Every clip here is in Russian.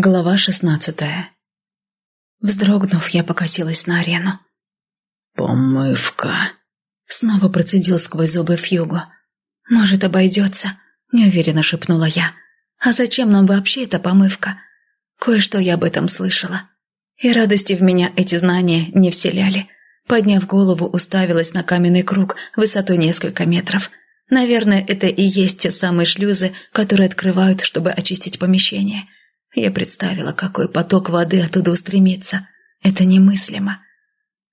Глава шестнадцатая. Вздрогнув, я покосилась на арену. «Помывка!» Снова процедил сквозь зубы Фьюго. «Может, обойдется?» – неуверенно шепнула я. «А зачем нам вообще эта помывка? Кое-что я об этом слышала. И радости в меня эти знания не вселяли. Подняв голову, уставилась на каменный круг высотой несколько метров. Наверное, это и есть те самые шлюзы, которые открывают, чтобы очистить помещение». Я представила, какой поток воды оттуда устремится. Это немыслимо.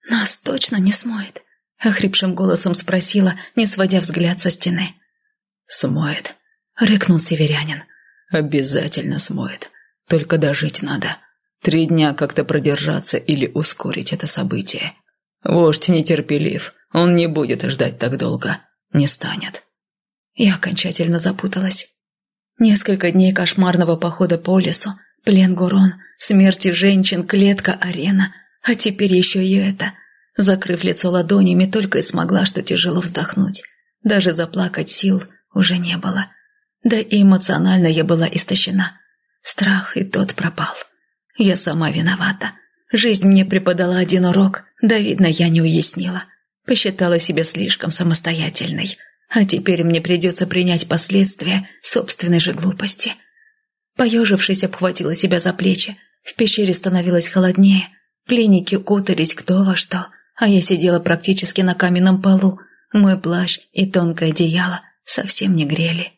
«Нас точно не смоет?» — охрипшим голосом спросила, не сводя взгляд со стены. «Смоет», — рыкнул северянин. «Обязательно смоет. Только дожить надо. Три дня как-то продержаться или ускорить это событие. Вождь нетерпелив, он не будет ждать так долго. Не станет». Я окончательно запуталась. Несколько дней кошмарного похода по лесу, плен Гурон, смерти женщин, клетка, арена, а теперь еще и это. Закрыв лицо ладонями, только и смогла что тяжело вздохнуть. Даже заплакать сил уже не было. Да и эмоционально я была истощена. Страх и тот пропал. Я сама виновата. Жизнь мне преподала один урок, да, видно, я не уяснила. Посчитала себя слишком самостоятельной. А теперь мне придется принять последствия собственной же глупости. Поежившись, обхватила себя за плечи. В пещере становилось холоднее. Пленники кутались кто во что, а я сидела практически на каменном полу. Мой плащ и тонкое одеяло совсем не грели.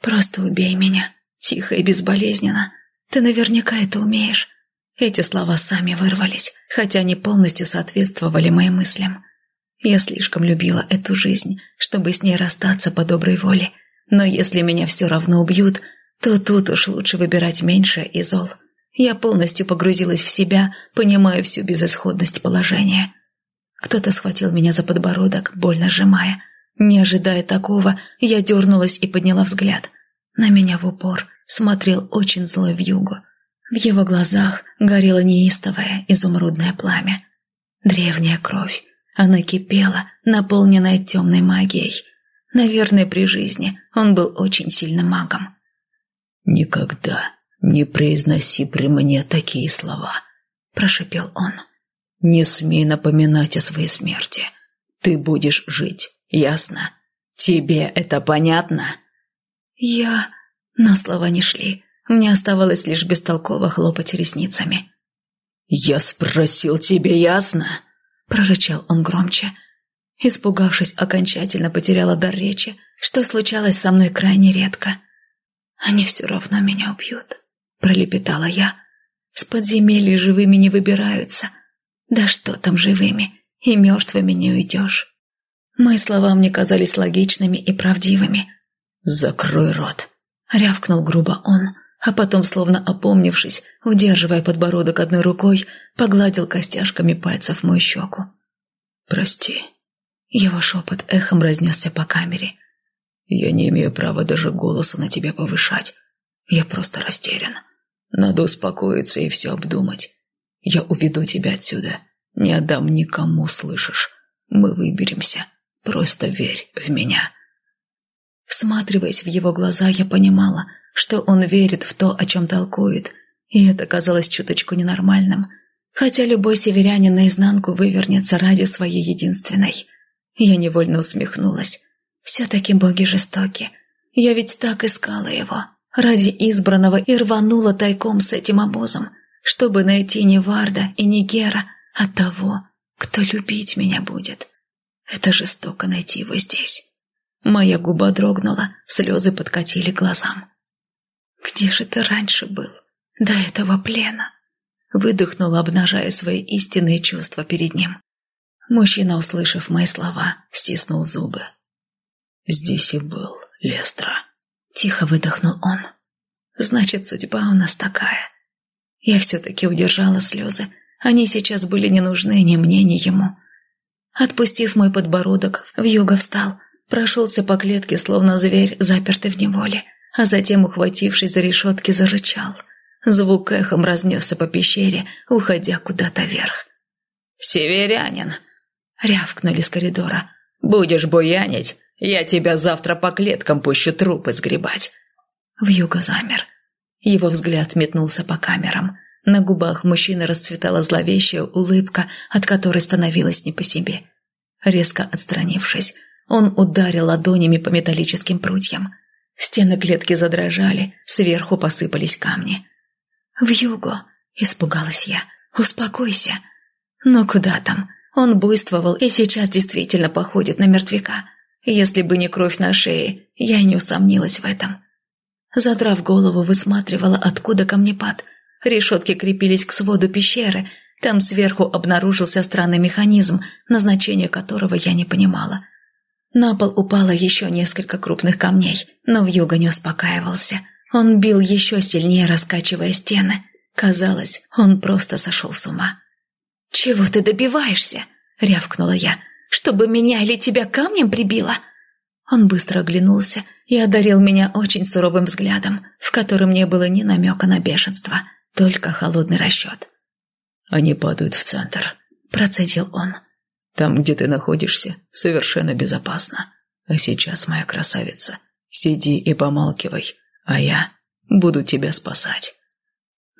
«Просто убей меня, тихо и безболезненно. Ты наверняка это умеешь». Эти слова сами вырвались, хотя они полностью соответствовали моим мыслям. Я слишком любила эту жизнь, чтобы с ней расстаться по доброй воле. Но если меня все равно убьют, то тут уж лучше выбирать меньше и зол. Я полностью погрузилась в себя, понимая всю безысходность положения. Кто-то схватил меня за подбородок, больно сжимая. Не ожидая такого, я дернулась и подняла взгляд. На меня в упор смотрел очень злой вьюгу. В его глазах горело неистовое изумрудное пламя. Древняя кровь, она кипела, наполненная темной магией. Наверное, при жизни он был очень сильным магом. «Никогда не произноси при мне такие слова», – прошепел он. «Не смей напоминать о своей смерти. Ты будешь жить, ясно? Тебе это понятно?» «Я...» Но слова не шли. Мне оставалось лишь бестолково хлопать ресницами. «Я спросил тебе, ясно?» Прорычал он громче. Испугавшись, окончательно потеряла дар речи, что случалось со мной крайне редко. «Они все равно меня убьют», — пролепетала я. «С подземелья живыми не выбираются. Да что там живыми, и мертвыми не уйдешь». Мои слова мне казались логичными и правдивыми. «Закрой рот», — рявкнул грубо он а потом, словно опомнившись, удерживая подбородок одной рукой, погладил костяшками пальцев мою щеку. «Прости». Его шепот эхом разнесся по камере. «Я не имею права даже голоса на тебя повышать. Я просто растерян. Надо успокоиться и все обдумать. Я уведу тебя отсюда. Не отдам никому, слышишь? Мы выберемся. Просто верь в меня». Всматриваясь в его глаза, я понимала – что он верит в то, о чем толкует, и это казалось чуточку ненормальным. Хотя любой северянин наизнанку вывернется ради своей единственной. Я невольно усмехнулась. Все-таки боги жестоки. Я ведь так искала его. Ради избранного и рванула тайком с этим обозом, чтобы найти не Варда и не Гера, а того, кто любить меня будет. Это жестоко найти его здесь. Моя губа дрогнула, слезы подкатили глазам. «Где же ты раньше был? До этого плена?» Выдохнула, обнажая свои истинные чувства перед ним. Мужчина, услышав мои слова, стиснул зубы. «Здесь и был, Лестра», — тихо выдохнул он. «Значит, судьба у нас такая». Я все-таки удержала слезы. Они сейчас были не нужны ни мне, ни ему. Отпустив мой подбородок, вьюга встал, прошелся по клетке, словно зверь, запертый в неволе а затем, ухватившись за решетки, зарычал. Звук эхом разнесся по пещере, уходя куда-то вверх. «Северянин!» — рявкнули с коридора. «Будешь буянить, я тебя завтра по клеткам пущу трупы сгребать». Вьюга замер. Его взгляд метнулся по камерам. На губах мужчины расцветала зловещая улыбка, от которой становилось не по себе. Резко отстранившись, он ударил ладонями по металлическим прутьям. Стены клетки задрожали, сверху посыпались камни. «В юго!» – испугалась я. «Успокойся!» Но куда там? Он буйствовал и сейчас действительно походит на мертвяка. Если бы не кровь на шее, я не усомнилась в этом. Задрав голову, высматривала, откуда камнепад. Решетки крепились к своду пещеры. Там сверху обнаружился странный механизм, назначение которого я не понимала. На пол упало еще несколько крупных камней, но вьюга не успокаивался. Он бил еще сильнее, раскачивая стены. Казалось, он просто сошел с ума. «Чего ты добиваешься?» — рявкнула я. «Чтобы меня или тебя камнем прибило?» Он быстро оглянулся и одарил меня очень суровым взглядом, в котором не было ни намека на бешенство, только холодный расчет. «Они падают в центр», — процедил он. «Там, где ты находишься, совершенно безопасно. А сейчас, моя красавица, сиди и помалкивай, а я буду тебя спасать».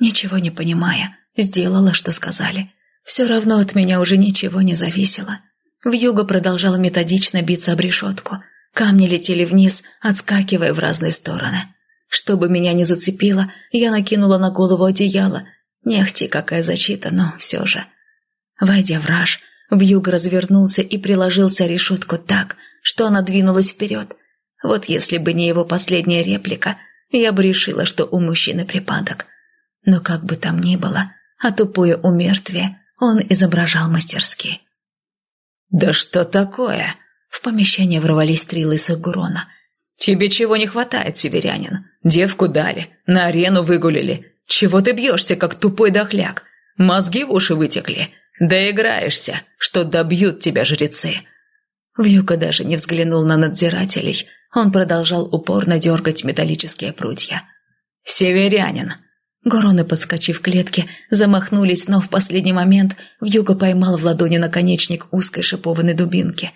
Ничего не понимая, сделала, что сказали. Все равно от меня уже ничего не зависело. Вьюга продолжала методично биться об решетку. Камни летели вниз, отскакивая в разные стороны. Чтобы меня не зацепило, я накинула на голову одеяло. Нехти какая защита, но все же. Войдя в раж, Вьюга развернулся и приложился решетку так, что она двинулась вперед. Вот если бы не его последняя реплика, я бы решила, что у мужчины припадок. Но как бы там ни было, а тупое умертвие он изображал мастерски. «Да что такое?» В помещение ворвались три лысых Гурона. «Тебе чего не хватает, северянин? Девку дали, на арену выгулили. Чего ты бьешься, как тупой дохляк? Мозги в уши вытекли. Доиграешься, что добьют тебя жрецы». Вьюка даже не взглянул на надзирателей. Он продолжал упорно дергать металлические прутья. «Северянин, Гороны, подскочив к клетке, замахнулись, но в последний момент Вьюга поймал в ладони наконечник узкой шипованной дубинки.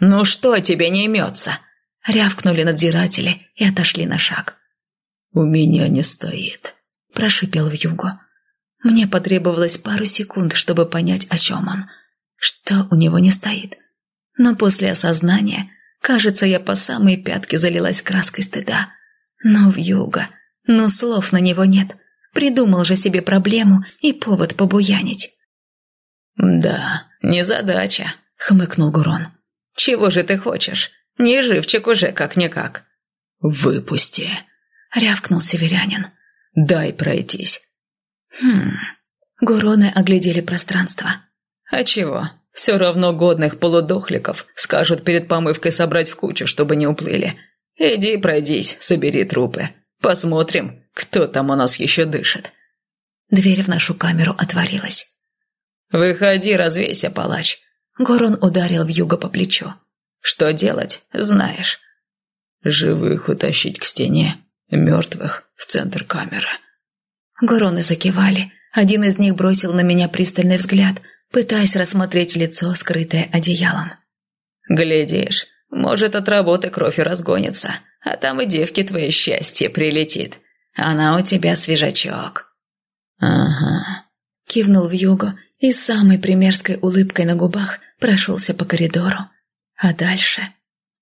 «Ну что тебе не имется?» Рявкнули надзиратели и отошли на шаг. «У меня не стоит», – прошипел Вьюго. Мне потребовалось пару секунд, чтобы понять, о чем он. Что у него не стоит. Но после осознания, кажется, я по самой пятке залилась краской стыда. Но Вьюга, ну слов на него нет – Придумал же себе проблему и повод побуянить. «Да, не задача», — хмыкнул Гурон. «Чего же ты хочешь? Не живчик уже как-никак». «Выпусти», — рявкнул северянин. «Дай пройтись». «Хм...» Гуроны оглядели пространство. «А чего? Все равно годных полудохликов скажут перед помывкой собрать в кучу, чтобы не уплыли. Иди пройдись, собери трупы. Посмотрим, кто там у нас еще дышит. Дверь в нашу камеру отворилась. «Выходи, развейся, палач!» Горон ударил в юго по плечу. «Что делать, знаешь?» «Живых утащить к стене, мертвых в центр камеры». Гороны закивали. Один из них бросил на меня пристальный взгляд, пытаясь рассмотреть лицо, скрытое одеялом. «Глядишь, может, от работы кровь и разгонится, а там и девке твое счастье прилетит. Она у тебя свежачок». «Ага», — кивнул в юго и с самой примерской улыбкой на губах прошелся по коридору. А дальше?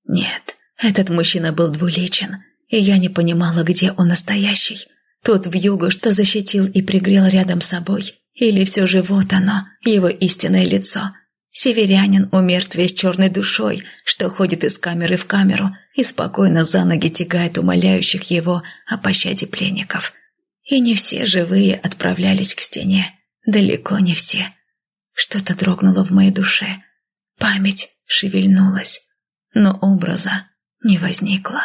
Нет, этот мужчина был двуличен, и я не понимала, где он настоящий. Тот в юго, что защитил и пригрел рядом с собой, или все же вот оно, его истинное лицо — Северянин у мертвия с черной душой, что ходит из камеры в камеру и спокойно за ноги тягает умоляющих его о пощаде пленников. И не все живые отправлялись к стене. Далеко не все. Что-то дрогнуло в моей душе. Память шевельнулась, но образа не возникло.